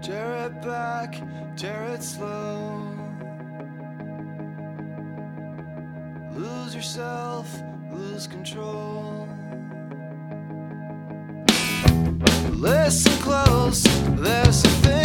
Tear it back, tear it slow. Lose yourself, lose control. Listen close, there's a thing.